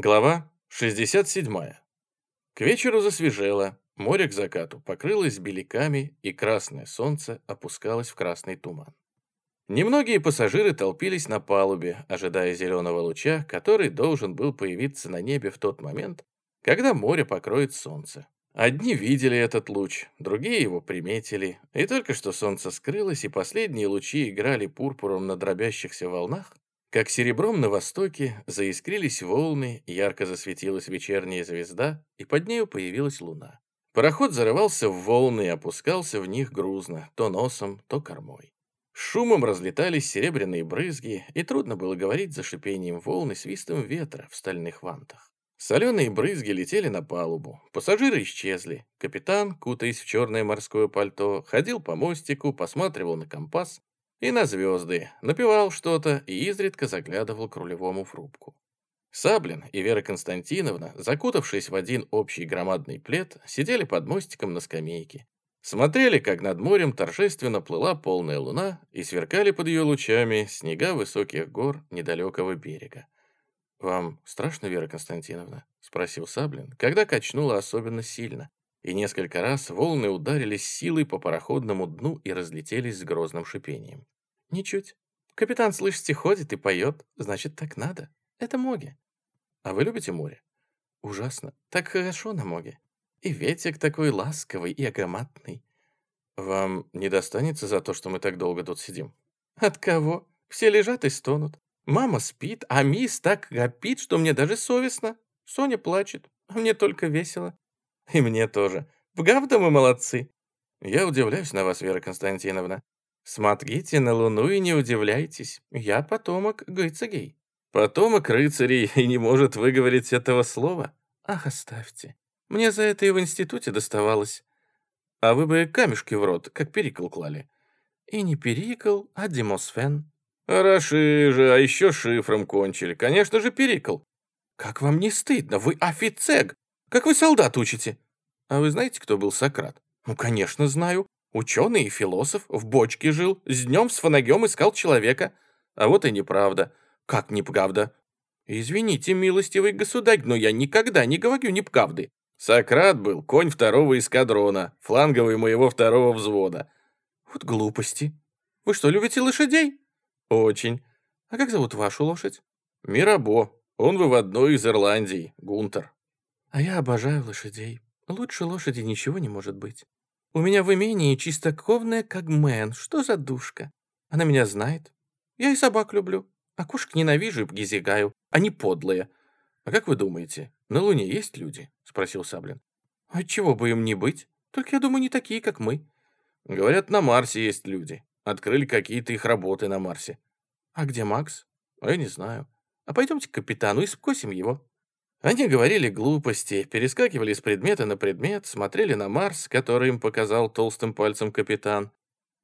Глава 67. К вечеру засвежело, море к закату покрылось беляками, и красное солнце опускалось в красный туман. Немногие пассажиры толпились на палубе, ожидая зеленого луча, который должен был появиться на небе в тот момент, когда море покроет солнце. Одни видели этот луч, другие его приметили, и только что солнце скрылось, и последние лучи играли пурпуром на дробящихся волнах, как серебром на востоке заискрились волны, ярко засветилась вечерняя звезда, и под нею появилась луна. Пароход зарывался в волны и опускался в них грузно, то носом, то кормой. Шумом разлетались серебряные брызги, и трудно было говорить за шипением волны свистом ветра в стальных вантах. Соленые брызги летели на палубу, пассажиры исчезли. Капитан, кутаясь в черное морское пальто, ходил по мостику, посматривал на компас, и на звезды, напевал что-то и изредка заглядывал к рулевому в рубку. Саблин и Вера Константиновна, закутавшись в один общий громадный плед, сидели под мостиком на скамейке. Смотрели, как над морем торжественно плыла полная луна и сверкали под ее лучами снега высоких гор недалекого берега. «Вам страшно, Вера Константиновна?» — спросил Саблин, когда качнуло особенно сильно, и несколько раз волны ударились силой по пароходному дну и разлетелись с грозным шипением. «Ничуть. Капитан, слышите, ходит и поет, значит, так надо. Это море. А вы любите море?» «Ужасно. Так хорошо на море. И ветер такой ласковый и агроматный. Вам не достанется за то, что мы так долго тут сидим?» «От кого? Все лежат и стонут. Мама спит, а мисс так гопит, что мне даже совестно. Соня плачет, а мне только весело. И мне тоже. Правда мы молодцы? Я удивляюсь на вас, Вера Константиновна. Смотрите на Луну и не удивляйтесь. Я потомок Грицагей. Потомок рыцарей и не может выговорить этого слова? Ах, оставьте. Мне за это и в институте доставалось. А вы бы камешки в рот, как перикл клали. И не перикл, а демосфен. Хороши же, а еще шифром кончили. Конечно же, перикл. Как вам не стыдно? Вы офицег. Как вы солдат учите? А вы знаете, кто был Сократ? Ну, конечно, знаю. Ученый и философ, в бочке жил, с днем с фоногем искал человека. А вот и неправда. Как неправда? Извините, милостивый государь, но я никогда не говорю неправды. Сократ был конь второго эскадрона, фланговый моего второго взвода. Вот глупости. Вы что, любите лошадей? Очень. А как зовут вашу лошадь? Мирабо. Он выводной из Ирландии, Гунтер. А я обожаю лошадей. Лучше лошади ничего не может быть. У меня в имении чистокровная как мэн. Что за душка? Она меня знает. Я и собак люблю. А кошек ненавижу и пгизигаю. Они подлые. А как вы думаете, на Луне есть люди? Спросил Саблин. А чего бы им не быть? Только я думаю, не такие, как мы. Говорят, на Марсе есть люди. Открыли какие-то их работы на Марсе. А где Макс? А я не знаю. А пойдемте к капитану и скосим его. Они говорили глупости, перескакивали с предмета на предмет, смотрели на Марс, который им показал толстым пальцем капитан.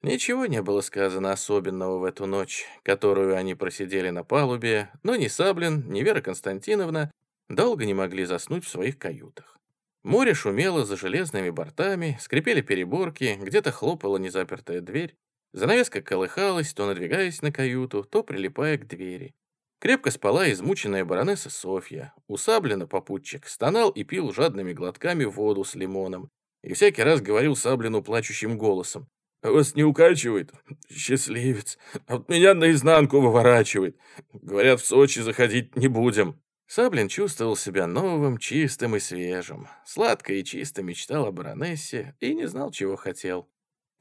Ничего не было сказано особенного в эту ночь, которую они просидели на палубе, но ни Саблин, ни Вера Константиновна долго не могли заснуть в своих каютах. Море шумело за железными бортами, скрипели переборки, где-то хлопала незапертая дверь, занавеска колыхалась, то надвигаясь на каюту, то прилипая к двери. Крепко спала измученная баронесса Софья. У Саблина попутчик стонал и пил жадными глотками воду с лимоном. И всякий раз говорил Саблину плачущим голосом. «А «Вас не укачивает? Счастливец! А вот меня наизнанку выворачивает. Говорят, в Сочи заходить не будем». Саблин чувствовал себя новым, чистым и свежим. Сладко и чисто мечтал о баронессе и не знал, чего хотел.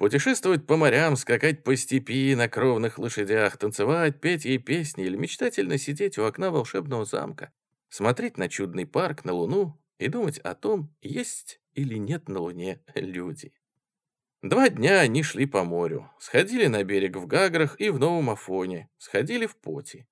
Путешествовать по морям, скакать по степи на кровных лошадях, танцевать, петь ей песни или мечтательно сидеть у окна волшебного замка, смотреть на чудный парк, на луну и думать о том, есть или нет на луне люди. Два дня они шли по морю, сходили на берег в Гаграх и в Новом Афоне, сходили в Поти.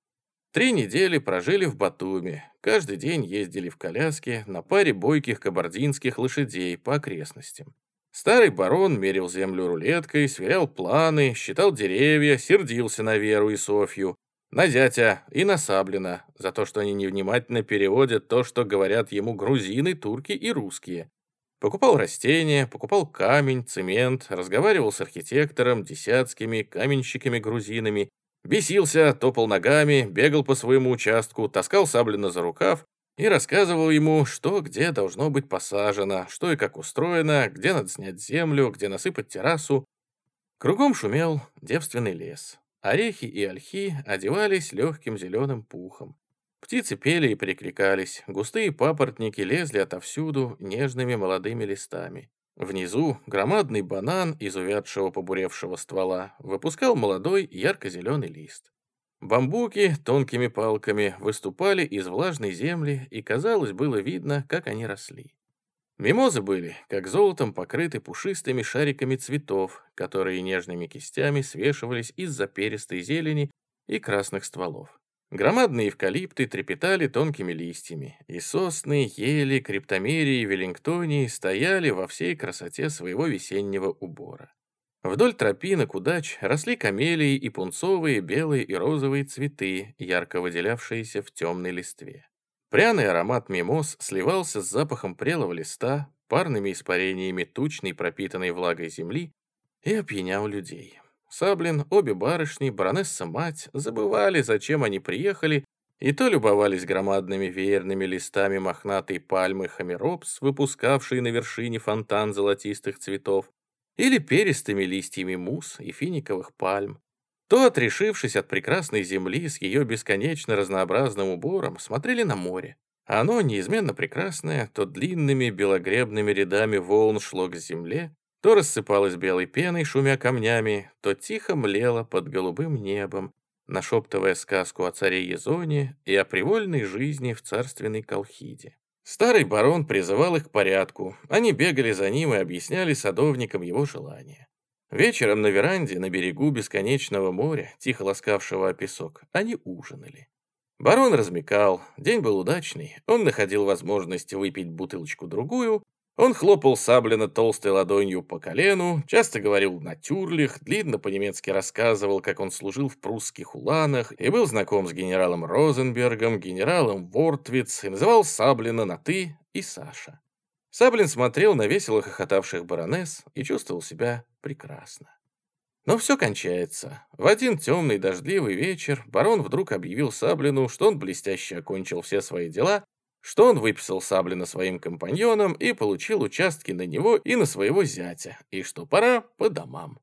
Три недели прожили в Батуми, каждый день ездили в коляске на паре бойких кабардинских лошадей по окрестностям. Старый барон мерил землю рулеткой, сверял планы, считал деревья, сердился на Веру и Софью, на зятя и на Саблина за то, что они невнимательно переводят то, что говорят ему грузины, турки и русские. Покупал растения, покупал камень, цемент, разговаривал с архитектором, десятскими, каменщиками-грузинами, бесился, топал ногами, бегал по своему участку, таскал Саблина за рукав и рассказывал ему, что где должно быть посажено, что и как устроено, где надо снять землю, где насыпать террасу. Кругом шумел девственный лес. Орехи и ольхи одевались легким зеленым пухом. Птицы пели и перекликались, густые папоротники лезли отовсюду нежными молодыми листами. Внизу громадный банан из увядшего побуревшего ствола выпускал молодой ярко-зеленый лист. Бамбуки тонкими палками выступали из влажной земли, и, казалось, было видно, как они росли. Мимозы были, как золотом, покрыты пушистыми шариками цветов, которые нежными кистями свешивались из-за перистой зелени и красных стволов. Громадные эвкалипты трепетали тонкими листьями, и сосны, ели, криптомерии веллингтонии стояли во всей красоте своего весеннего убора. Вдоль тропинок удач росли камелии и пунцовые, белые и розовые цветы, ярко выделявшиеся в темной листве. Пряный аромат мимоз сливался с запахом прелого листа, парными испарениями тучной пропитанной влагой земли и опьянял людей. Саблин, обе барышни, баронесса-мать забывали, зачем они приехали, и то любовались громадными веерными листами мохнатой пальмы хамеропс, выпускавшей на вершине фонтан золотистых цветов, или перистыми листьями мус и финиковых пальм, то, отрешившись от прекрасной земли с ее бесконечно разнообразным убором, смотрели на море. Оно, неизменно прекрасное, то длинными белогребными рядами волн шло к земле, то рассыпалось белой пеной, шумя камнями, то тихо млело под голубым небом, нашептывая сказку о царе Езоне и о привольной жизни в царственной Колхиде. Старый барон призывал их к порядку. Они бегали за ним и объясняли садовникам его желания. Вечером на веранде на берегу бесконечного моря, тихо ласкавшего песок, они ужинали. Барон размекал, день был удачный, он находил возможность выпить бутылочку-другую, он хлопал Саблина толстой ладонью по колену, часто говорил на тюрлях, длинно по-немецки рассказывал, как он служил в прусских уланах и был знаком с генералом Розенбергом, генералом Вортвиц и называл Саблина на «ты» и Саша. Саблин смотрел на весело хохотавших баронесс и чувствовал себя прекрасно. Но все кончается. В один темный дождливый вечер барон вдруг объявил Саблину, что он блестяще окончил все свои дела что он выписал Саблина своим компаньонам и получил участки на него и на своего зятя, и что пора по домам.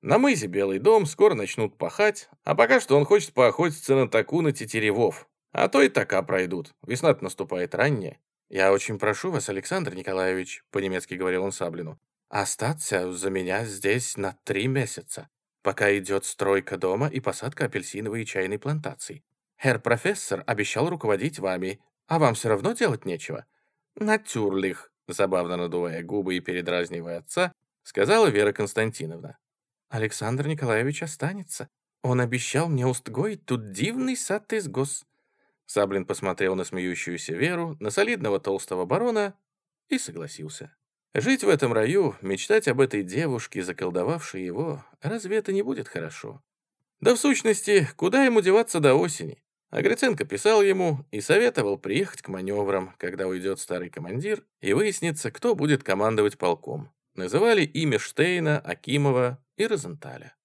На мызе Белый дом скоро начнут пахать, а пока что он хочет поохотиться на таку на тетеревов, а то и така пройдут, весна наступает ранняя. «Я очень прошу вас, Александр Николаевич», — по-немецки говорил он Саблину, «остаться за меня здесь на три месяца, пока идет стройка дома и посадка апельсиновой и чайной плантаций. Herr профессор обещал руководить вами, а вам все равно делать нечего?» «Натюрлих», забавно надувая губы и передразнивая отца, сказала Вера Константиновна. «Александр Николаевич останется. Он обещал мне устгоить тут дивный сад из гос». Саблин посмотрел на смеющуюся Веру, на солидного толстого барона и согласился. Жить в этом раю, мечтать об этой девушке, заколдовавшей его, разве это не будет хорошо? Да в сущности, куда ему деваться до осени? Агриценко писал ему и советовал приехать к маневрам, когда уйдет старый командир, и выяснится, кто будет командовать полком. Называли имя Штейна, Акимова и Розенталя.